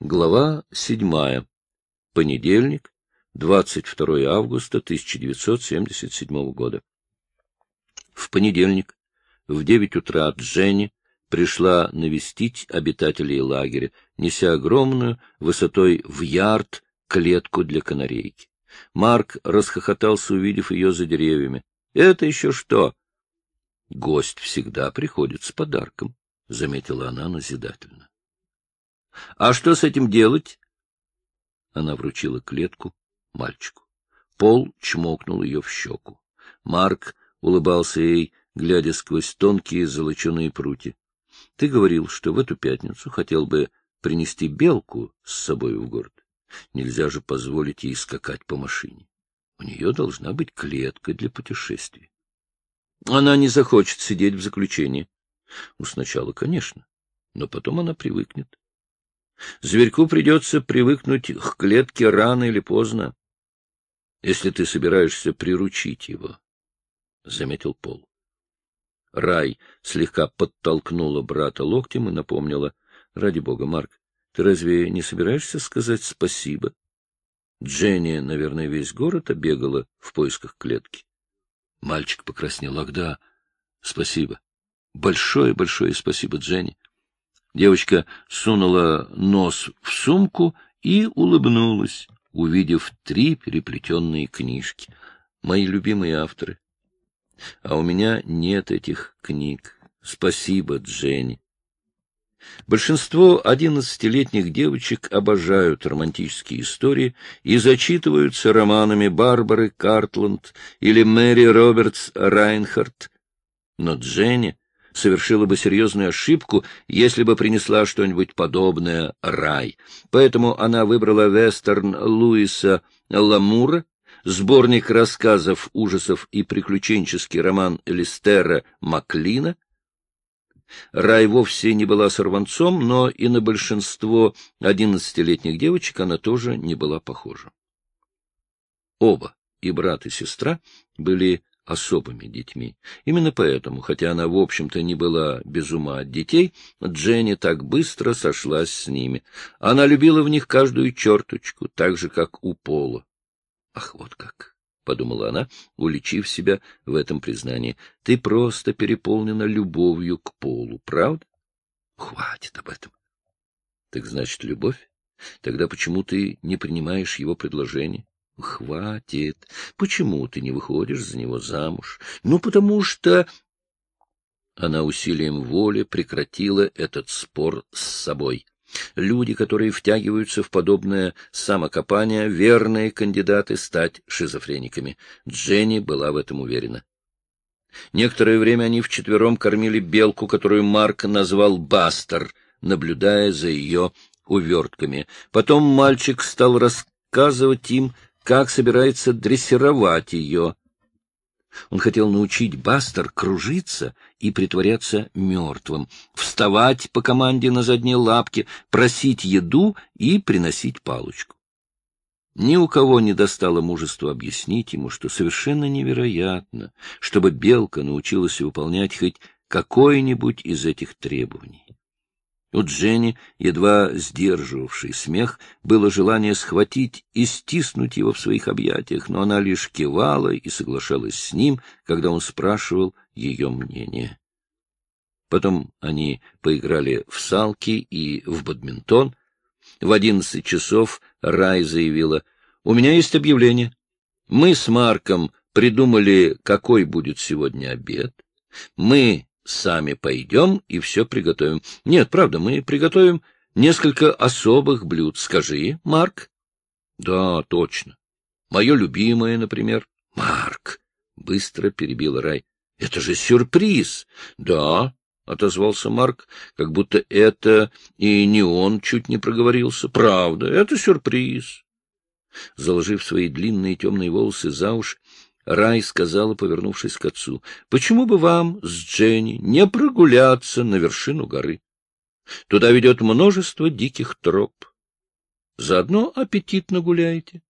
Глава седьмая. Понедельник, 22 августа 1977 года. В понедельник в девять утра Дженни пришла навестить обитателей лагеря, неся огромную, высотой в ярд, клетку для канарейки. Марк расхохотался, увидев ее за деревьями. — Это еще что? — Гость всегда приходит с подарком, — заметила она назидательно. — А что с этим делать? Она вручила клетку мальчику. Пол чмокнул ее в щеку. Марк улыбался ей, глядя сквозь тонкие золоченые прутья. — Ты говорил, что в эту пятницу хотел бы принести белку с собой в город. Нельзя же позволить ей скакать по машине. У нее должна быть клетка для путешествий. Она не захочет сидеть в заключении. Ну, сначала, конечно, но потом она привыкнет. Зверьку придется привыкнуть к клетке рано или поздно, если ты собираешься приручить его, — заметил Пол. Рай слегка подтолкнула брата локтем и напомнила. — Ради бога, Марк, ты разве не собираешься сказать спасибо? Дженни, наверное, весь город обегала в поисках клетки. Мальчик покраснел. — Ах, да, спасибо. Большое-большое спасибо, Дженни. Девочка сунула нос в сумку и улыбнулась, увидев три переплетенные книжки. Мои любимые авторы. А у меня нет этих книг. Спасибо, Дженни. Большинство одиннадцатилетних девочек обожают романтические истории и зачитываются романами Барбары Картланд или Мэри Робертс Райнхард. Но Дженни совершила бы серьезную ошибку, если бы принесла что-нибудь подобное рай. Поэтому она выбрала вестерн Луиса Ламура, сборник рассказов, ужасов и приключенческий роман Листера Маклина. Рай вовсе не была сорванцом, но и на большинство одиннадцатилетних девочек она тоже не была похожа. Оба, и брат, и сестра, были особыми детьми. Именно поэтому, хотя она, в общем-то, не была без ума от детей, Дженни так быстро сошлась с ними. Она любила в них каждую черточку, так же, как у Пола. Ах, вот как! — подумала она, уличив себя в этом признании. — Ты просто переполнена любовью к Полу, правда? — Хватит об этом. — Так значит, любовь? Тогда почему ты не принимаешь его предложение? — Хватит. Почему ты не выходишь за него замуж? Ну, потому что... Она усилием воли прекратила этот спор с собой. Люди, которые втягиваются в подобное самокопание, верные кандидаты стать шизофрениками. Дженни была в этом уверена. Некоторое время они вчетвером кормили белку, которую Марк назвал Бастер, наблюдая за ее увертками. Потом мальчик стал рассказывать им, как собирается дрессировать ее. Он хотел научить Бастер кружиться и притворяться мертвым, вставать по команде на задние лапки, просить еду и приносить палочку. Ни у кого не достало мужества объяснить ему, что совершенно невероятно, чтобы белка научилась выполнять хоть какое-нибудь из этих требований. У Дженни, едва сдерживавший смех, было желание схватить и стиснуть его в своих объятиях, но она лишь кивала и соглашалась с ним, когда он спрашивал ее мнение. Потом они поиграли в салки и в бадминтон. В одиннадцать часов Рай заявила, «У меня есть объявление. Мы с Марком придумали, какой будет сегодня обед. Мы сами пойдем и все приготовим. Нет, правда, мы приготовим несколько особых блюд. Скажи, Марк. Да, точно. Мое любимое, например. Марк, быстро перебил Рай. Это же сюрприз. Да, отозвался Марк, как будто это и не он чуть не проговорился. Правда, это сюрприз. Заложив свои длинные темные волосы за уши, Рай сказала, повернувшись к отцу, — Почему бы вам с Дженни не прогуляться на вершину горы? Туда ведет множество диких троп. Заодно аппетитно гуляете.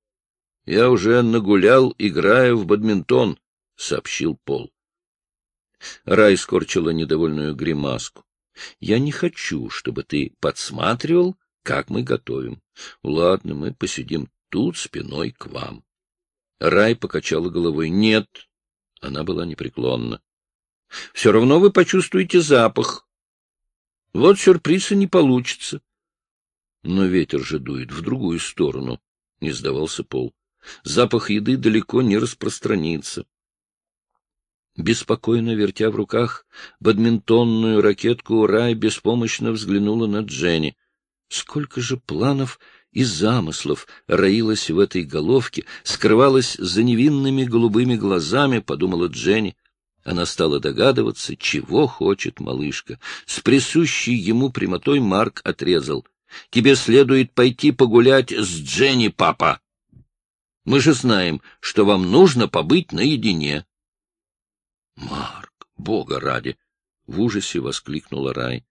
— Я уже нагулял, играя в бадминтон, — сообщил Пол. Рай скорчила недовольную гримаску. — Я не хочу, чтобы ты подсматривал, как мы готовим. Ладно, мы посидим тут спиной к вам. Рай покачала головой. Нет. Она была непреклонна. Все равно вы почувствуете запах. Вот сюрприза не получится. Но ветер же дует в другую сторону, — не сдавался Пол. Запах еды далеко не распространится. Беспокойно вертя в руках бадминтонную ракетку, Рай беспомощно взглянула на Дженни. Сколько же планов и замыслов роилось в этой головке, скрывалось за невинными голубыми глазами, — подумала Дженни. Она стала догадываться, чего хочет малышка. С присущей ему прямотой Марк отрезал. — Тебе следует пойти погулять с Дженни, папа. Мы же знаем, что вам нужно побыть наедине. — Марк, бога ради! — в ужасе воскликнула Рай.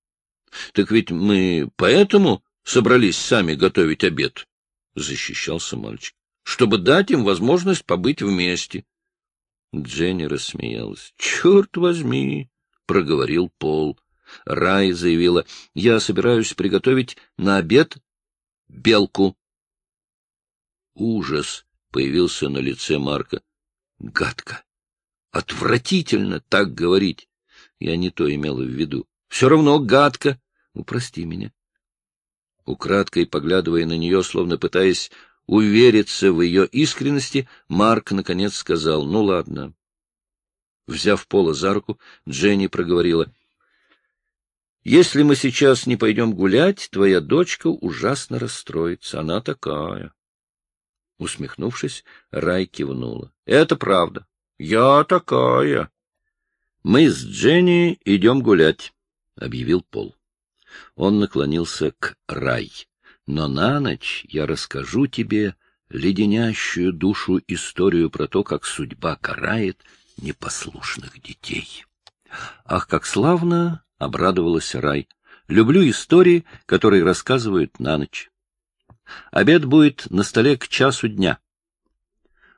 — Так ведь мы поэтому собрались сами готовить обед, — защищался мальчик, — чтобы дать им возможность побыть вместе. Дженни рассмеялась. — Черт возьми! — проговорил Пол. Рай заявила. — Я собираюсь приготовить на обед белку. Ужас появился на лице Марка. — Гадко! Отвратительно так говорить! Я не то имела в виду. Все равно гадко! Упрости меня. Украдкой поглядывая на нее, словно пытаясь увериться в ее искренности, Марк, наконец, сказал, — Ну, ладно. Взяв Пола за руку, Дженни проговорила, — Если мы сейчас не пойдем гулять, твоя дочка ужасно расстроится. Она такая. Усмехнувшись, Рай кивнула. — Это правда. Я такая. — Мы с Дженни идем гулять, — объявил Пол. Он наклонился к Рай но на ночь я расскажу тебе леденящую душу историю про то, как судьба карает непослушных детей. Ах, как славно! — обрадовалась Рай. Люблю истории, которые рассказывают на ночь. Обед будет на столе к часу дня.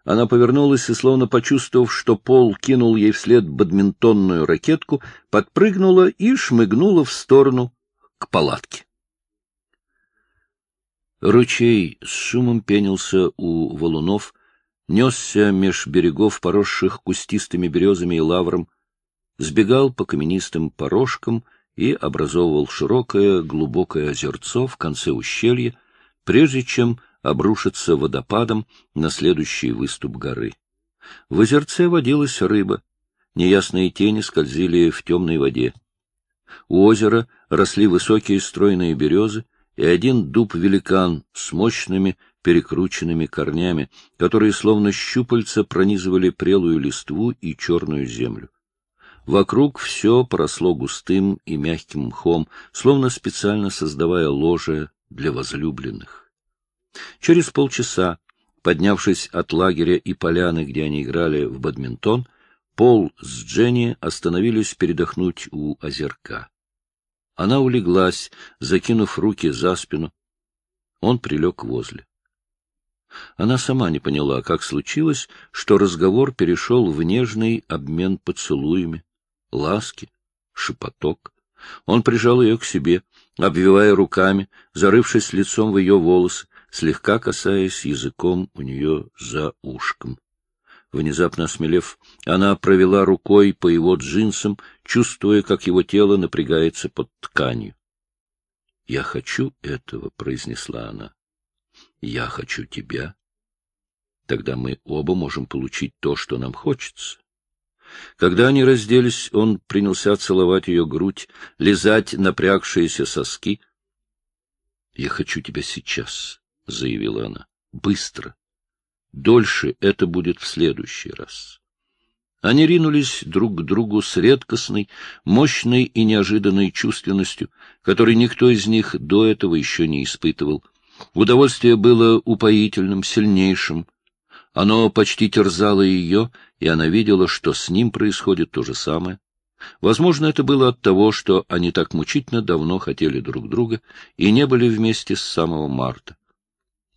Она повернулась и, словно почувствовав, что Пол кинул ей вслед бадминтонную ракетку, подпрыгнула и шмыгнула в сторону к палатке. Ручей с шумом пенился у валунов, несся меж берегов, поросших кустистыми березами и лавром, сбегал по каменистым порожкам и образовывал широкое глубокое озерцо в конце ущелья, прежде чем обрушиться водопадом на следующий выступ горы. В озерце водилась рыба, неясные тени скользили в темной воде. У озера росли высокие стройные березы, и один дуб-великан с мощными перекрученными корнями, которые словно щупальца пронизывали прелую листву и черную землю. Вокруг все поросло густым и мягким мхом, словно специально создавая ложе для возлюбленных. Через полчаса, поднявшись от лагеря и поляны, где они играли в бадминтон, Пол с Дженни остановились передохнуть у озерка. Она улеглась, закинув руки за спину. Он прилег возле. Она сама не поняла, как случилось, что разговор перешел в нежный обмен поцелуями, ласки, шепоток. Он прижал ее к себе, обвивая руками, зарывшись лицом в ее волосы, слегка касаясь языком у нее за ушком. Внезапно осмелев, она провела рукой по его джинсам, чувствуя, как его тело напрягается под тканью. — Я хочу этого, — произнесла она. — Я хочу тебя. Тогда мы оба можем получить то, что нам хочется. Когда они разделись, он принялся целовать ее грудь, лизать напрягшиеся соски. — Я хочу тебя сейчас, — заявила она. — Быстро. Дольше это будет в следующий раз. Они ринулись друг к другу с редкостной, мощной и неожиданной чувственностью, которой никто из них до этого еще не испытывал. Удовольствие было упоительным, сильнейшим. Оно почти терзало ее, и она видела, что с ним происходит то же самое. Возможно, это было от того, что они так мучительно давно хотели друг друга и не были вместе с самого марта.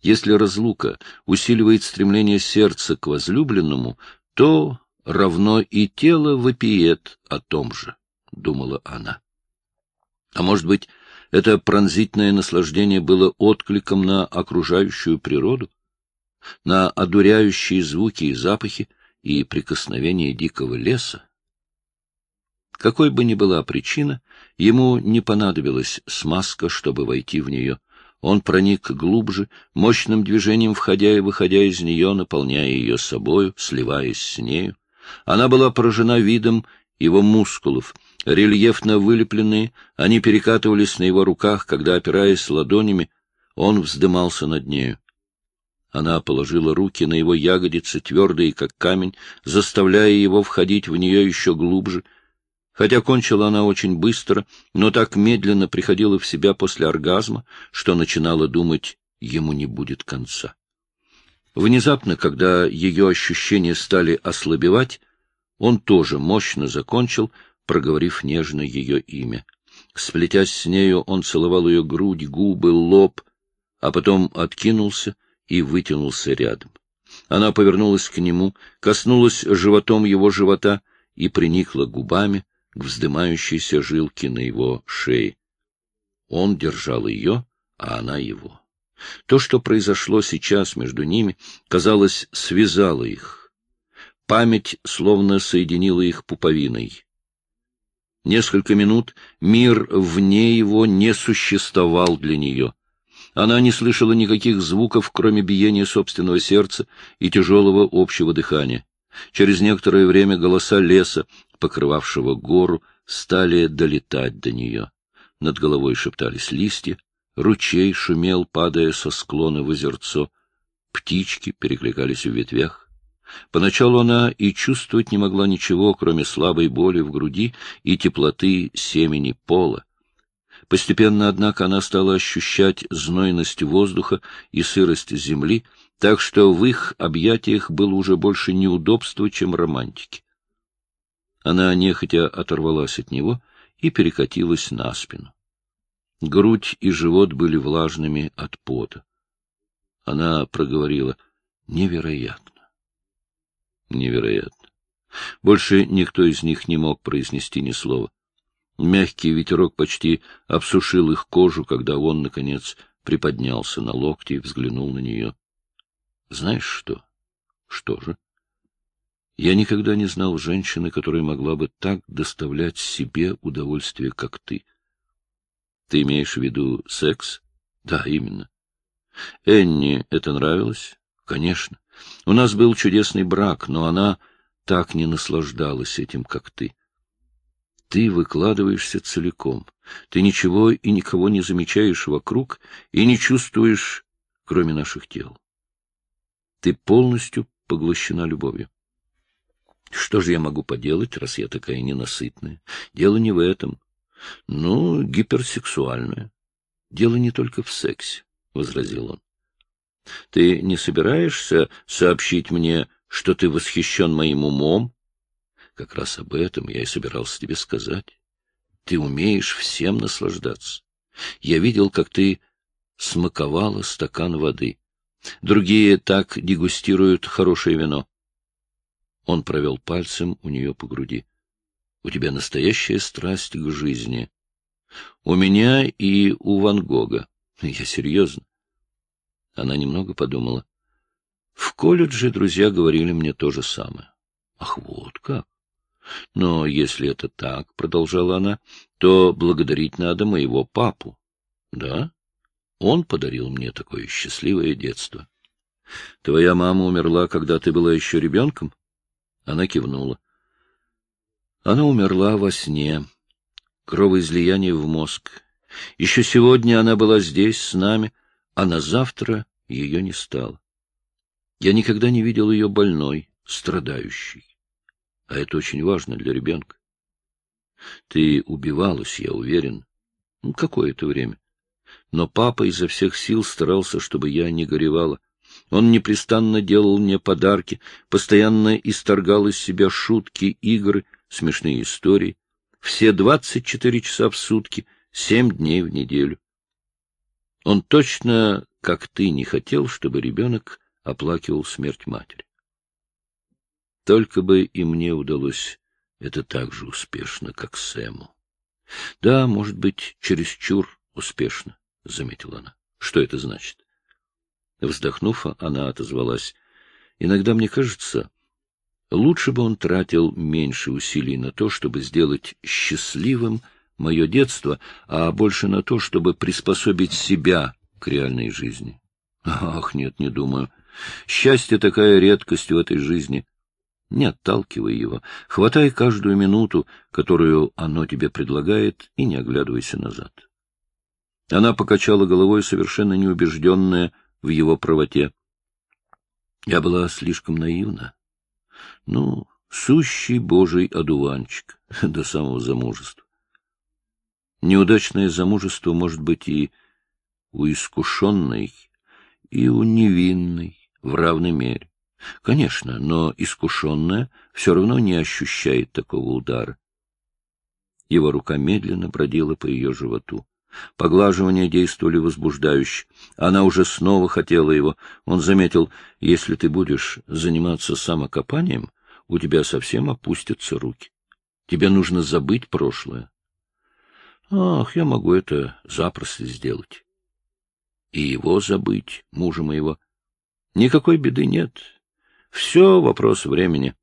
Если разлука усиливает стремление сердца к возлюбленному, то равно и тело вопиет о том же, — думала она. А может быть, Это пронзительное наслаждение было откликом на окружающую природу, на одуряющие звуки и запахи и прикосновения дикого леса. Какой бы ни была причина, ему не понадобилась смазка, чтобы войти в нее. Он проник глубже, мощным движением входя и выходя из нее, наполняя ее собою, сливаясь с нею. Она была поражена видом его мускулов. Рельефно вылепленные, они перекатывались на его руках, когда, опираясь ладонями, он вздымался над нею. Она положила руки на его ягодицы, твердые, как камень, заставляя его входить в нее еще глубже. Хотя кончила она очень быстро, но так медленно приходила в себя после оргазма, что начинала думать, ему не будет конца. Внезапно, когда ее ощущения стали ослабевать, он тоже мощно закончил, проговорив нежно ее имя. Сплетясь с нею, он целовал ее грудь, губы, лоб, а потом откинулся и вытянулся рядом. Она повернулась к нему, коснулась животом его живота и приникла губами к вздымающейся жилке на его шее. Он держал ее, а она его. То, что произошло сейчас между ними, казалось, связало их — Память словно соединила их пуповиной. Несколько минут мир вне его не существовал для нее. Она не слышала никаких звуков, кроме биения собственного сердца и тяжелого общего дыхания. Через некоторое время голоса леса, покрывавшего гору, стали долетать до нее. Над головой шептались листья, ручей шумел, падая со склона в озерцо, птички перекликались в ветвях. Поначалу она и чувствовать не могла ничего, кроме слабой боли в груди и теплоты семени пола. Постепенно, однако, она стала ощущать знойность воздуха и сырость земли, так что в их объятиях было уже больше неудобства, чем романтики. Она нехотя оторвалась от него и перекатилась на спину. Грудь и живот были влажными от пота. Она проговорила «Невероятно! Невероятно. Больше никто из них не мог произнести ни слова. Мягкий ветерок почти обсушил их кожу, когда он, наконец, приподнялся на локти и взглянул на нее. — Знаешь что? — Что же? Я никогда не знал женщины, которая могла бы так доставлять себе удовольствие, как ты. Ты имеешь в виду секс? Да, именно. Энни это нравилось? Конечно. У нас был чудесный брак, но она так не наслаждалась этим, как ты. Ты выкладываешься целиком. Ты ничего и никого не замечаешь вокруг и не чувствуешь, кроме наших тел. Ты полностью поглощена любовью. Что же я могу поделать, раз я такая ненасытная? Дело не в этом. Ну, гиперсексуальное. Дело не только в сексе, — возразил он. Ты не собираешься сообщить мне, что ты восхищен моим умом? Как раз об этом я и собирался тебе сказать. Ты умеешь всем наслаждаться. Я видел, как ты смаковала стакан воды. Другие так дегустируют хорошее вино. Он провел пальцем у нее по груди. У тебя настоящая страсть к жизни. У меня и у Ван Гога. Я серьезно. Она немного подумала. В колледже друзья говорили мне то же самое. Ах, вот как! Но если это так, — продолжала она, — то благодарить надо моего папу. Да? Он подарил мне такое счастливое детство. Твоя мама умерла, когда ты была еще ребенком? Она кивнула. Она умерла во сне. Кровоизлияние в мозг. Еще сегодня она была здесь с нами — а на завтра ее не стало. Я никогда не видел ее больной, страдающей. А это очень важно для ребенка. Ты убивалась, я уверен, ну, какое-то время. Но папа изо всех сил старался, чтобы я не горевала. Он непрестанно делал мне подарки, постоянно исторгал из себя шутки, игры, смешные истории. Все двадцать четыре часа в сутки, семь дней в неделю. Он точно, как ты, не хотел, чтобы ребенок оплакивал смерть матери. Только бы и мне удалось это так же успешно, как Сэму. Да, может быть, чересчур успешно, — заметила она. — Что это значит? Вздохнув, она отозвалась. — Иногда мне кажется, лучше бы он тратил меньше усилий на то, чтобы сделать счастливым мое детство, а больше на то, чтобы приспособить себя к реальной жизни. Ах, нет, не думаю. Счастье такая редкость в этой жизни. Не отталкивай его, хватай каждую минуту, которую оно тебе предлагает, и не оглядывайся назад. Она покачала головой, совершенно неубежденная в его правоте. Я была слишком наивна. Ну, сущий божий одуванчик до самого замужества. Неудачное замужество может быть и у искушенной, и у невинной в равной мере. Конечно, но искушенная все равно не ощущает такого удара. Его рука медленно бродила по ее животу. Поглаживания действовали возбуждающе. Она уже снова хотела его. Он заметил, если ты будешь заниматься самокопанием, у тебя совсем опустятся руки. Тебе нужно забыть прошлое. Ах, я могу это запросто сделать. И его забыть, мужа моего. Никакой беды нет. Все вопрос времени.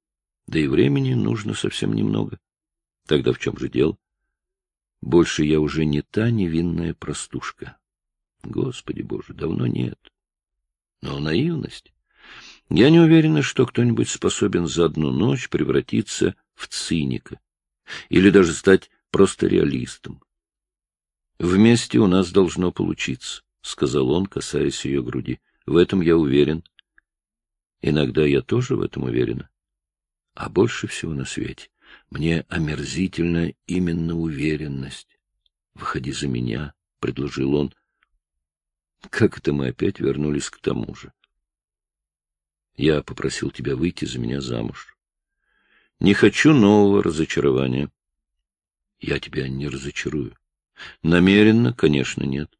Да и времени нужно совсем немного. Тогда в чем же дело? Больше я уже не та невинная простушка. Господи Боже, давно нет. Но наивность. Я не уверена, что кто-нибудь способен за одну ночь превратиться в циника или даже стать просто реалистом. Вместе у нас должно получиться, — сказал он, касаясь ее груди. В этом я уверен. Иногда я тоже в этом уверена. А больше всего на свете мне омерзительна именно уверенность. Выходи за меня, — предложил он. Как это мы опять вернулись к тому же? Я попросил тебя выйти за меня замуж. Не хочу нового разочарования. Я тебя не разочарую. Намеренно, конечно, нет.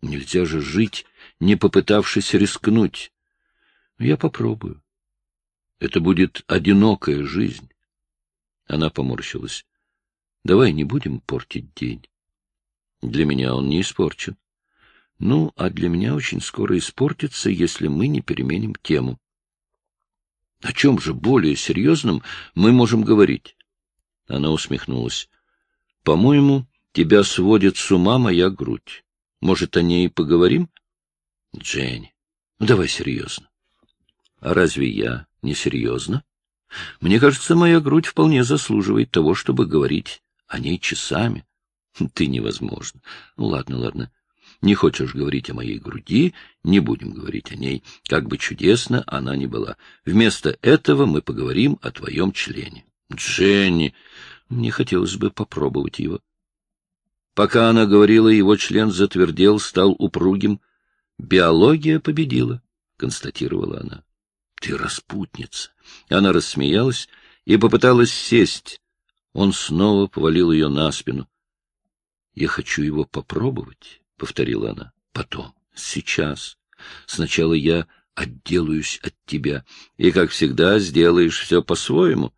Нельзя же жить, не попытавшись рискнуть. Я попробую. Это будет одинокая жизнь. Она поморщилась. Давай не будем портить день. Для меня он не испорчен. Ну, а для меня очень скоро испортится, если мы не переменим тему. О чем же более серьезном мы можем говорить? Она усмехнулась. По-моему, Тебя сводит с ума моя грудь. Может, о ней поговорим? Дженни, ну давай серьезно. А разве я не серьезно? Мне кажется, моя грудь вполне заслуживает того, чтобы говорить о ней часами. Ты невозможно. Ну, ладно, ладно. Не хочешь говорить о моей груди, не будем говорить о ней, как бы чудесно она ни была. Вместо этого мы поговорим о твоем члене. Дженни, мне хотелось бы попробовать его. Пока она говорила, его член затвердел, стал упругим. «Биология победила», — констатировала она. «Ты распутница». Она рассмеялась и попыталась сесть. Он снова повалил ее на спину. «Я хочу его попробовать», — повторила она. «Потом, сейчас. Сначала я отделаюсь от тебя, и, как всегда, сделаешь все по-своему.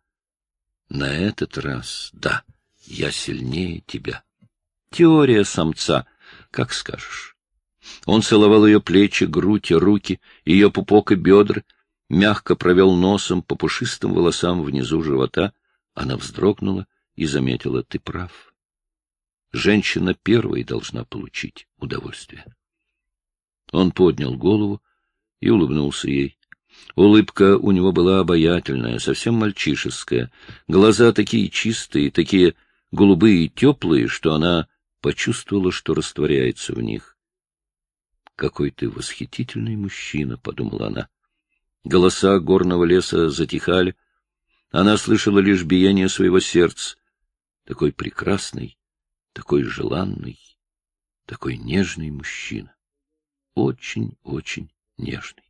На этот раз, да, я сильнее тебя». Теория самца, как скажешь. Он целовал ее плечи, грудь и руки, ее пупок и бедра, мягко провел носом по пушистым волосам внизу живота. Она вздрогнула и заметила, ты прав. Женщина первой должна получить удовольствие. Он поднял голову и улыбнулся ей. Улыбка у него была обаятельная, совсем мальчишеская, глаза такие чистые, такие голубые и теплые, что она почувствовала, что растворяется в них. «Какой ты восхитительный мужчина!» — подумала она. Голоса горного леса затихали. Она слышала лишь биение своего сердца. Такой прекрасный, такой желанный, такой нежный мужчина. Очень-очень нежный.